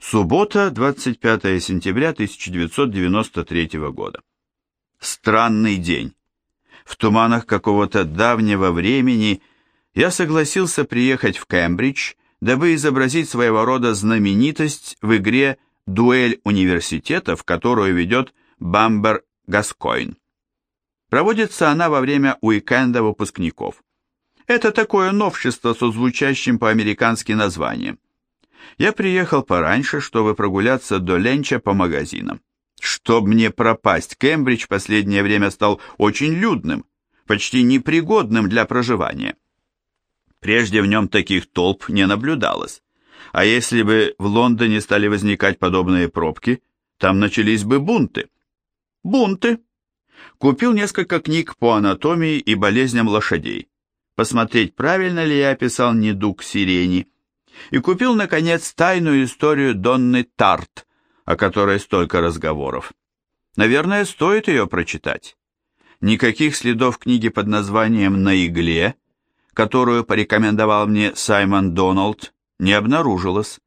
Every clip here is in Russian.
Суббота, 25 сентября 1993 года. Странный день. В туманах какого-то давнего времени я согласился приехать в Кембридж, дабы изобразить своего рода знаменитость в игре «Дуэль университетов», которую ведет Бамбер Гаскойн. Проводится она во время уикенда выпускников. Это такое новшество со звучащим по-американски названием. Я приехал пораньше, чтобы прогуляться до Ленча по магазинам. Чтоб мне пропасть, Кембридж последнее время стал очень людным, почти непригодным для проживания. Прежде в нем таких толп не наблюдалось. А если бы в Лондоне стали возникать подобные пробки, там начались бы бунты. Бунты. Купил несколько книг по анатомии и болезням лошадей. Посмотреть, правильно ли я описал недуг сирени. И купил, наконец, тайную историю Донны Тарт, о которой столько разговоров. Наверное, стоит ее прочитать. Никаких следов книги под названием «На игле», которую порекомендовал мне Саймон Доналд, не обнаружилось.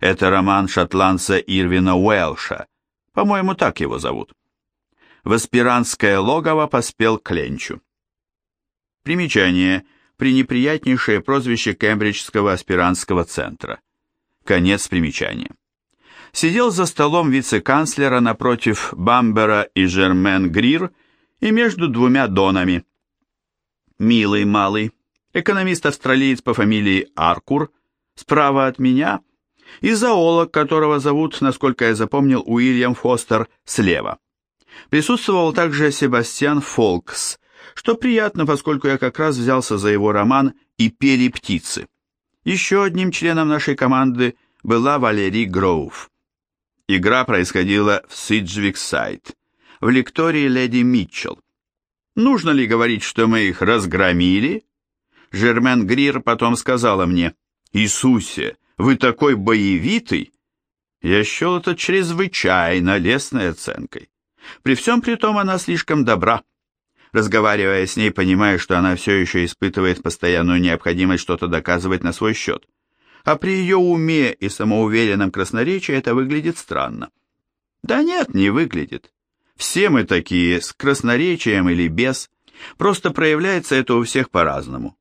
Это роман шотландца Ирвина Уэлша, по-моему, так его зовут. В аспирантское логово поспел Кленчу. Примечание. Пренеприятнейшее прозвище Кембриджского аспирантского центра. Конец примечания сидел за столом вице-канцлера напротив Бамбера и Жермен Грир и между двумя донами. Милый малый, экономист-австралиец по фамилии Аркур, справа от меня, и зоолог, которого зовут, насколько я запомнил, Уильям Фостер, слева. Присутствовал также Себастьян Фолкс, что приятно, поскольку я как раз взялся за его роман «И пели птицы». Еще одним членом нашей команды была Валери Гроув. Игра происходила в Сиджвик-Сайт, в лектории леди Митчелл. Нужно ли говорить, что мы их разгромили? Жермен Грир потом сказала мне, «Иисусе, вы такой боевитый!» Я счел это чрезвычайно лестной оценкой. При всем при том она слишком добра. Разговаривая с ней, понимаю, что она все еще испытывает постоянную необходимость что-то доказывать на свой счет а при ее уме и самоуверенном красноречии это выглядит странно. Да нет, не выглядит. Все мы такие, с красноречием или без, просто проявляется это у всех по-разному.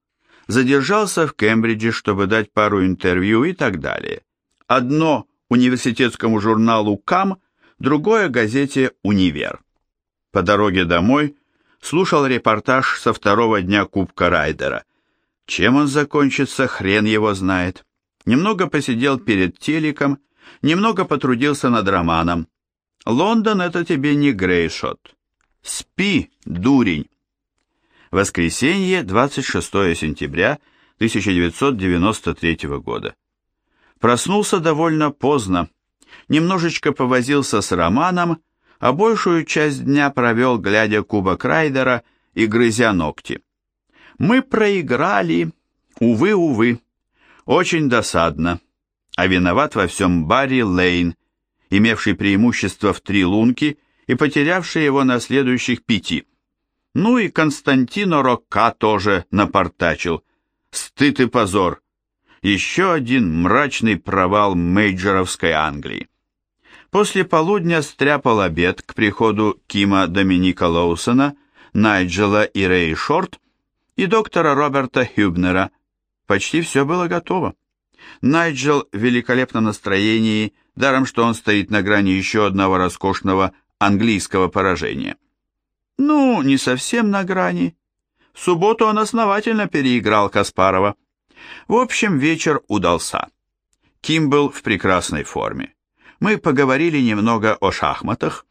Задержался в Кембридже, чтобы дать пару интервью и так далее. Одно университетскому журналу «Кам», другое газете «Универ». По дороге домой слушал репортаж со второго дня Кубка Райдера. Чем он закончится, хрен его знает немного посидел перед телеком, немного потрудился над романом. Лондон — это тебе не грейшот. Спи, дурень. Воскресенье, 26 сентября 1993 года. Проснулся довольно поздно, немножечко повозился с романом, а большую часть дня провел, глядя кубок Райдера и грызя ногти. Мы проиграли, увы, увы. Очень досадно. А виноват во всем Барри Лейн, имевший преимущество в три лунки и потерявший его на следующих пяти. Ну и Константино Рокка тоже напортачил. Стыд и позор. Еще один мрачный провал мейджоровской Англии. После полудня стряпал обед к приходу Кима Доминика Лоусона, Найджела и Рэй Шорт и доктора Роберта Хюбнера – Почти все было готово. Найджел в великолепном настроении, даром что он стоит на грани еще одного роскошного английского поражения. Ну, не совсем на грани. В субботу он основательно переиграл Каспарова. В общем, вечер удался. Ким был в прекрасной форме. Мы поговорили немного о шахматах,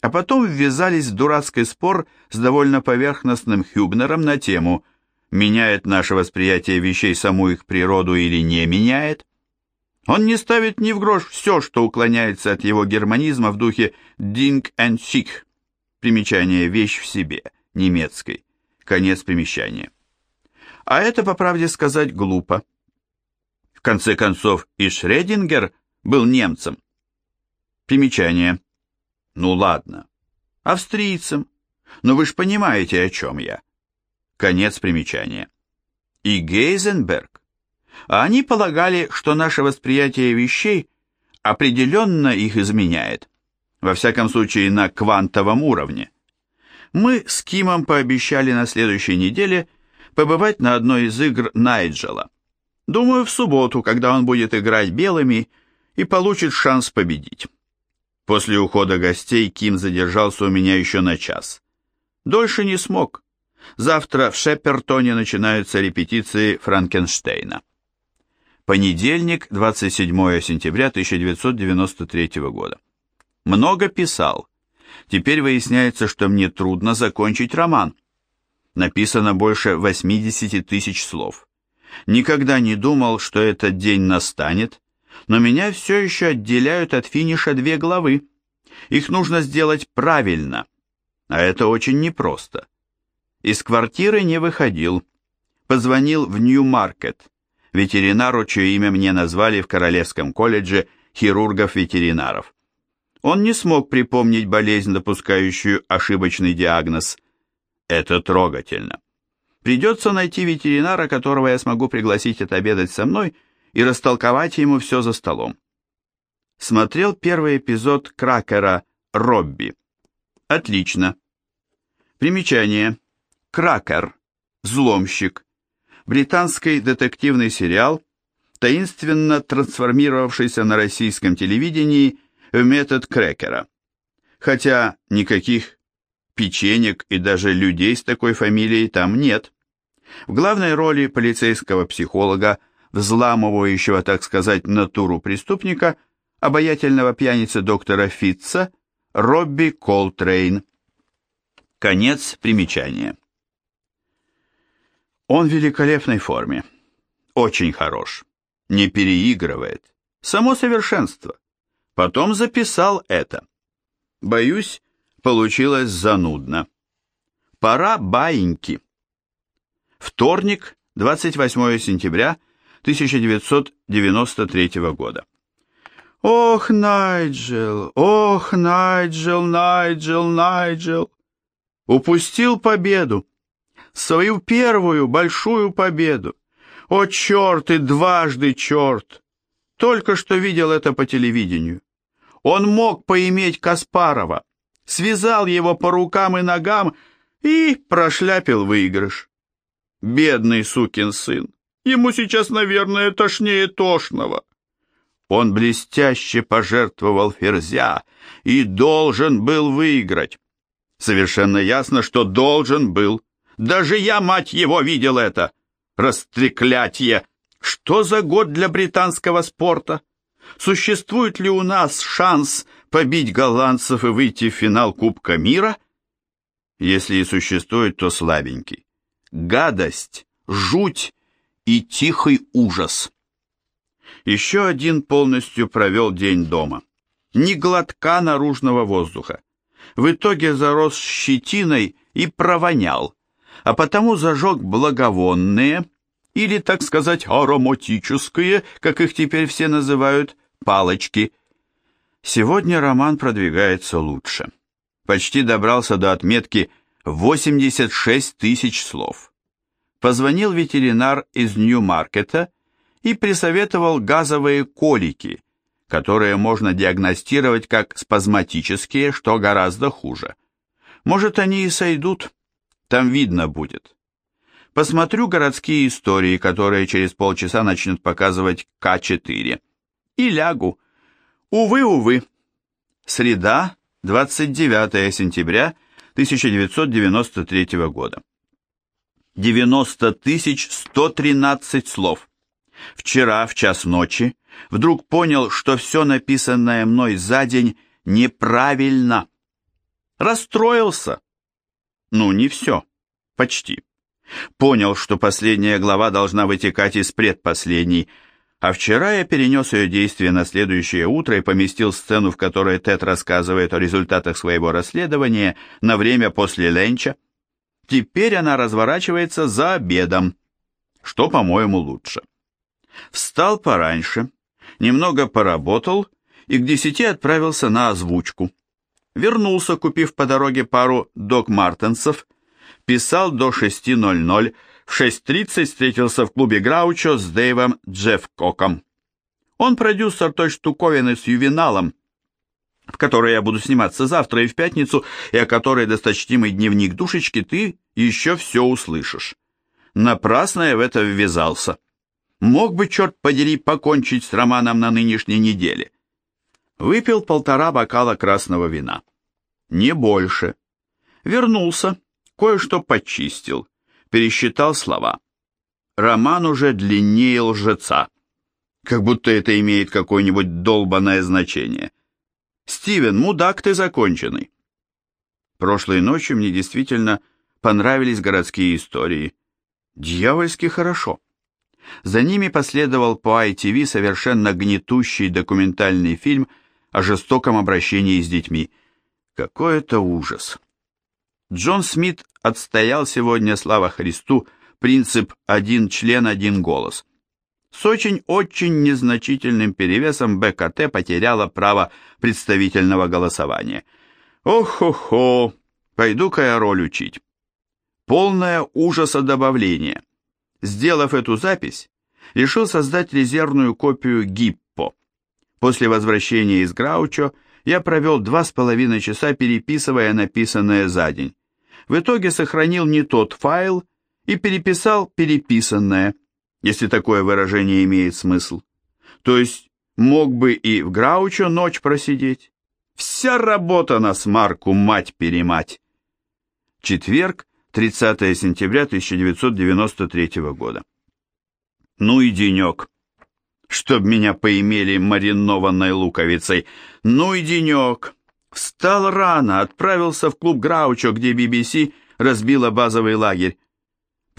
а потом ввязались в дурацкий спор с довольно поверхностным Хюбнером на тему – меняет наше восприятие вещей саму их природу или не меняет. Он не ставит ни в грош все, что уклоняется от его германизма в духе «ding and sick» примечание «вещь в себе» немецкой, конец примечания. А это, по правде сказать, глупо. В конце концов, и Шредингер был немцем. Примечание. Ну ладно, австрийцем. Но вы же понимаете, о чем я. Конец примечания. И Гейзенберг. А они полагали, что наше восприятие вещей определенно их изменяет. Во всяком случае, на квантовом уровне. Мы с Кимом пообещали на следующей неделе побывать на одной из игр Найджела. Думаю, в субботу, когда он будет играть белыми и получит шанс победить. После ухода гостей Ким задержался у меня еще на час. Дольше не смог. Завтра в Шепертоне начинаются репетиции Франкенштейна. Понедельник, 27 сентября 1993 года. Много писал. Теперь выясняется, что мне трудно закончить роман. Написано больше 80 тысяч слов. Никогда не думал, что этот день настанет, но меня все еще отделяют от финиша две главы. Их нужно сделать правильно, а это очень непросто. Из квартиры не выходил. Позвонил в Нью-Маркет, ветеринару, чье имя мне назвали в Королевском колледже хирургов-ветеринаров. Он не смог припомнить болезнь, допускающую ошибочный диагноз. Это трогательно. Придется найти ветеринара, которого я смогу пригласить отобедать со мной и растолковать ему все за столом. Смотрел первый эпизод Кракера «Робби». Отлично. Примечание. Кракер. Взломщик. Британский детективный сериал, таинственно трансформировавшийся на российском телевидении в метод Крекера. Хотя никаких печенек и даже людей с такой фамилией там нет. В главной роли полицейского психолога, взламывающего, так сказать, натуру преступника, обаятельного пьяницы доктора Фитца, Робби Колтрейн. Конец примечания. Он в великолепной форме. Очень хорош. Не переигрывает. Само совершенство. Потом записал это. Боюсь, получилось занудно. Пора баиньки. Вторник, 28 сентября 1993 года. Ох, Найджел, ох, Найджел, Найджел, Найджел. Упустил победу. Свою первую большую победу. О, черт и дважды черт. Только что видел это по телевидению. Он мог поиметь Каспарова, связал его по рукам и ногам и прошляпил выигрыш. Бедный сукин сын. Ему сейчас, наверное, тошнее тошного. Он блестяще пожертвовал ферзя и должен был выиграть. Совершенно ясно, что должен был. Даже я, мать его, видел это. Растреклятье! Что за год для британского спорта? Существует ли у нас шанс побить голландцев и выйти в финал Кубка мира? Если и существует, то слабенький. Гадость, жуть и тихий ужас. Еще один полностью провел день дома. Ни глотка наружного воздуха. В итоге зарос щетиной и провонял, а потому зажег благовонные, или, так сказать, ароматические, как их теперь все называют, палочки. Сегодня роман продвигается лучше. Почти добрался до отметки 86 тысяч слов. Позвонил ветеринар из Нью-Маркета и присоветовал газовые колики, которые можно диагностировать как спазматические, что гораздо хуже. Может, они и сойдут, там видно будет. Посмотрю городские истории, которые через полчаса начнут показывать К4. И лягу. Увы, увы. Среда, 29 сентября 1993 года. 90 113 слов. Вчера, в час ночи, вдруг понял, что все написанное мной за день неправильно. Расстроился. Ну, не все. Почти. Понял, что последняя глава должна вытекать из предпоследней, а вчера я перенес ее действие на следующее утро и поместил сцену, в которой Тед рассказывает о результатах своего расследования на время после ленча. Теперь она разворачивается за обедом, что, по-моему, лучше. Встал пораньше, немного поработал и к десяти отправился на озвучку. Вернулся, купив по дороге пару Док Мартенсов, писал до 6.00, в 6.30 встретился в клубе Граучо с Дэйвом Джеффкоком. Он продюсер той штуковины с ювеналом, в которой я буду сниматься завтра и в пятницу, и о которой досточтимый дневник душечки ты еще все услышишь. Напрасно я в это ввязался. Мог бы, черт подери, покончить с романом на нынешней неделе. Выпил полтора бокала красного вина. Не больше. Вернулся, кое-что почистил, пересчитал слова. Роман уже длиннее лжеца. Как будто это имеет какое-нибудь долбанное значение. Стивен, мудак ты законченный. Прошлой ночью мне действительно понравились городские истории. Дьявольски хорошо. За ними последовал по ITV совершенно гнетущий документальный фильм о жестоком обращении с детьми. Какой это ужас! Джон Смит отстоял сегодня, слава Христу, принцип «один член, один голос». С очень-очень незначительным перевесом БКТ потеряла право представительного голосования. Ох-хо-хо, пойду-ка я роль учить. Полное ужаса добавление. Сделав эту запись, решил создать резервную копию Гиппо. После возвращения из Граучо я провел два с половиной часа, переписывая написанное за день. В итоге сохранил не тот файл и переписал переписанное, если такое выражение имеет смысл. То есть мог бы и в Граучо ночь просидеть. Вся работа на смарку, мать-перемать. Четверг, 30 сентября 1993 года. Ну и денек. Чтоб меня поимели маринованной луковицей. Ну и денек. Встал рано, отправился в клуб Граучо, где BBC разбила базовый лагерь.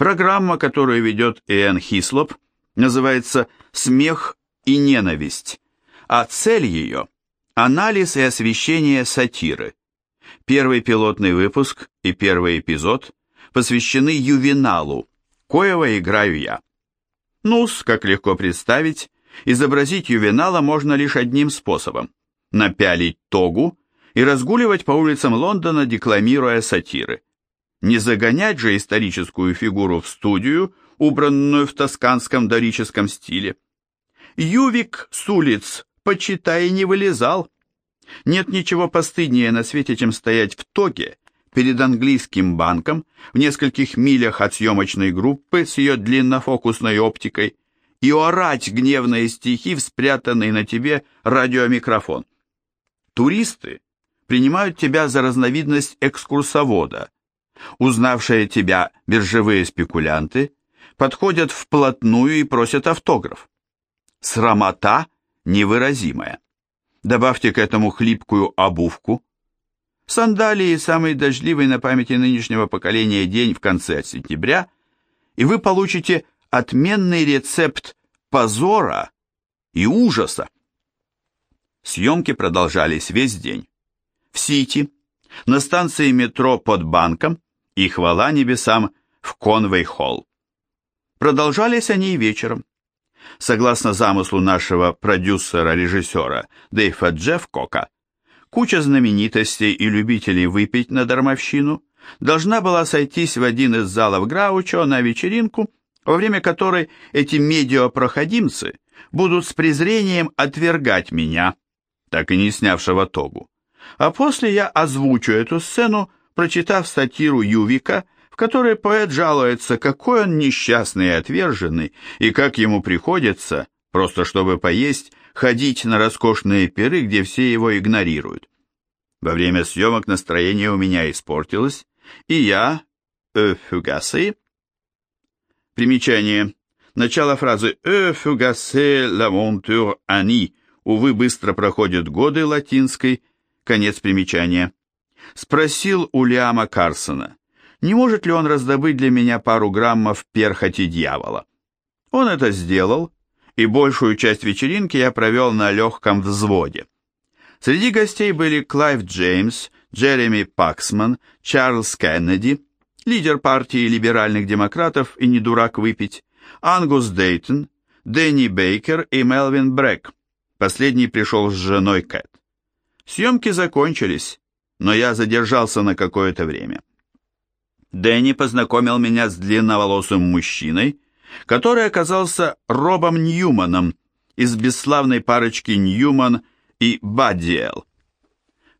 Программа, которую ведет Иэн Хислоп, называется «Смех и ненависть», а цель ее – анализ и освещение сатиры. Первый пилотный выпуск и первый эпизод посвящены ювеналу, коего играю я. Нус, как легко представить, изобразить ювенала можно лишь одним способом – напялить тогу и разгуливать по улицам Лондона, декламируя сатиры. Не загонять же историческую фигуру в студию, убранную в тосканском дорическом стиле. Ювик с улиц, почитай, не вылезал. Нет ничего постыднее на свете, чем стоять в тоге перед английским банком в нескольких милях от съемочной группы с ее длиннофокусной оптикой и орать гневные стихи в спрятанный на тебе радиомикрофон. Туристы принимают тебя за разновидность экскурсовода. Узнавшие тебя биржевые спекулянты подходят вплотную и просят автограф. Срамота невыразимая. Добавьте к этому хлипкую обувку, сандалии – самый дождливый на памяти нынешнего поколения день в конце сентября, и вы получите отменный рецепт позора и ужаса. Съемки продолжались весь день. В Сити, на станции метро под банком и, хвала небесам, в Конвей-холл. Продолжались они и вечером. Согласно замыслу нашего продюсера-режиссера Дэйва Джеффкока, куча знаменитостей и любителей выпить на дармовщину должна была сойтись в один из залов Граучо на вечеринку, во время которой эти медиапроходимцы будут с презрением отвергать меня, так и не снявшего тогу. А после я озвучу эту сцену, прочитав сатиру Ювика, в которой поэт жалуется, какой он несчастный и отверженный, и как ему приходится, просто чтобы поесть, ходить на роскошные пиры, где все его игнорируют. Во время съемок настроение у меня испортилось, и я, э, фугасе, примечание, начало фразы «э, фугасе l'aventure Ани», увы, быстро проходят годы латинской, конец примечания, спросил у Лиама Карсона, не может ли он раздобыть для меня пару граммов перхоти дьявола. Он это сделал, и большую часть вечеринки я провел на легком взводе. Среди гостей были Клайв Джеймс, Джереми Паксман, Чарльз Кеннеди, лидер партии либеральных демократов и не дурак выпить, Ангус Дейтон, Дэнни Бейкер и Мелвин Брэгг. Последний пришел с женой Кэт. Съемки закончились, но я задержался на какое-то время. Дэнни познакомил меня с длинноволосым мужчиной, который оказался Робом Ньюманом, из бесславной парочки Ньюман и Баддиэл.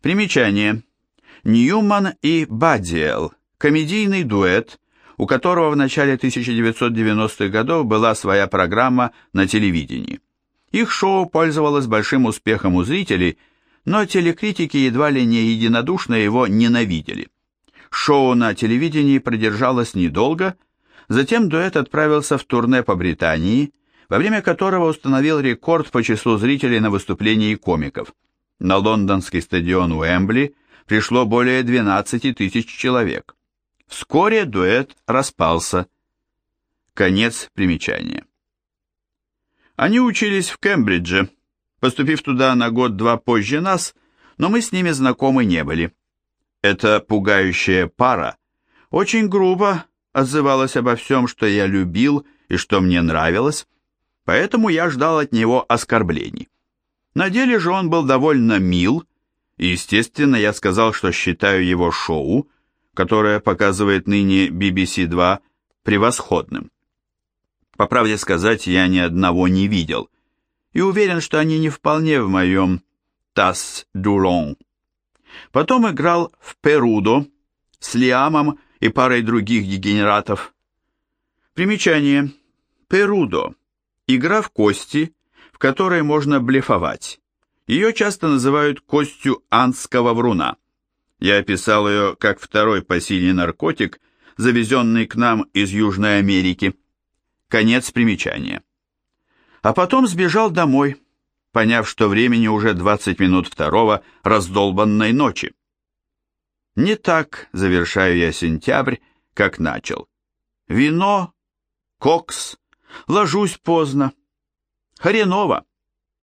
Примечание. Ньюман и Баддиэл – комедийный дуэт, у которого в начале 1990-х годов была своя программа на телевидении. Их шоу пользовалось большим успехом у зрителей, но телекритики едва ли не единодушно его ненавидели. Шоу на телевидении продержалось недолго, затем дуэт отправился в турне по Британии, во время которого установил рекорд по числу зрителей на выступлении комиков. На лондонский стадион Уэмбли пришло более 12 тысяч человек. Вскоре дуэт распался. Конец примечания. Они учились в Кембридже, поступив туда на год-два позже нас, но мы с ними знакомы не были. Эта пугающая пара очень грубо отзывалась обо всем, что я любил и что мне нравилось, поэтому я ждал от него оскорблений. На деле же он был довольно мил, и, естественно, я сказал, что считаю его шоу, которое показывает ныне BBC 2, превосходным. По правде сказать, я ни одного не видел, и уверен, что они не вполне в моем «Тас Дулон». Потом играл в Перудо с Лиамом и парой других дегенератов. Примечание. Перудо. Игра в кости, в которой можно блефовать. Ее часто называют костью анского вруна. Я описал ее как второй по силе наркотик, завезенный к нам из Южной Америки. Конец примечания. А потом сбежал домой, поняв, что времени уже 20 минут второго раздолбанной ночи. Не так завершаю я сентябрь, как начал. Вино, кокс, ложусь поздно. Хреново.